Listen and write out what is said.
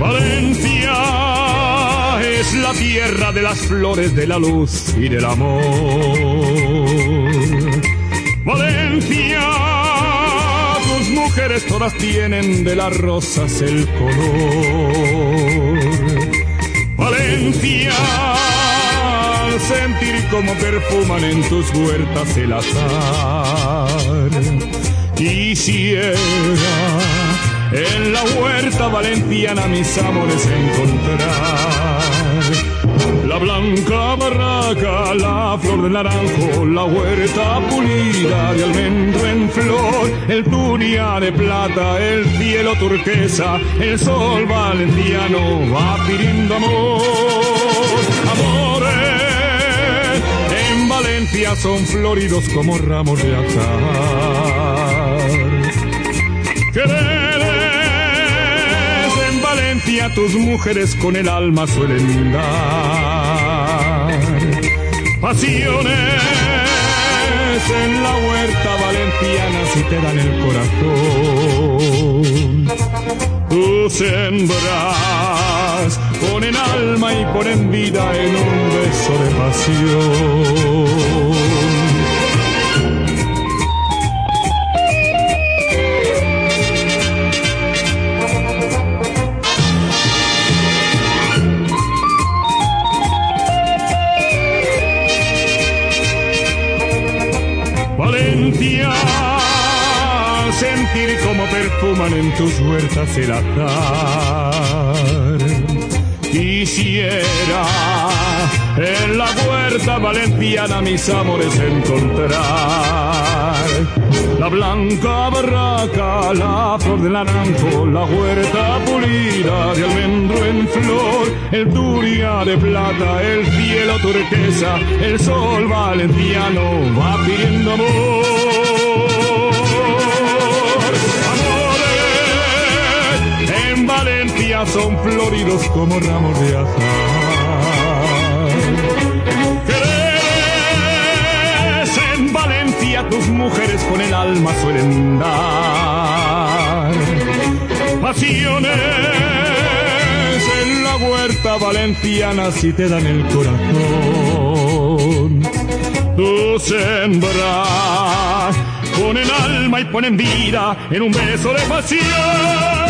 Valencia es la tierra de las flores, de la luz y del amor. Valencia, tus mujeres todas tienen de las rosas el color. Valencia, sentir como perfuman en tus huertas el azar. Quisiera valentiana mis amores encontrar. La blanca barraca, la flor de naranjo, la huerta pulida de almendro en flor, el turia de plata, el cielo turquesa, el sol valentiano va pidiendo amor. Amores en Valencia son floridos como ramos de azar. En Valencia tus mujeres con el alma suelen dar. Pasiones en la huerta valenciana si te dan el corazón. Tú sembras, ponen alma y ponen vida en un beso de pasión. Valencia, sentir como perfuman en tus huertas el azar. Quisiera en la huerta valenciana mis amores encontrar. La blanca barraca, la flor de naranjo, la huerta pulida de flor, el turia de plata, el cielo turquesa, el sol valenciano va pidiendo amor. Amores en Valencia son floridos como ramos de. Quereres en Valencia tus mujeres con el alma suelen dar. Pasiones en la huerta valenciana si te dan el corazón. Tú sembras, ponen alma y ponen vida en un beso de pasión.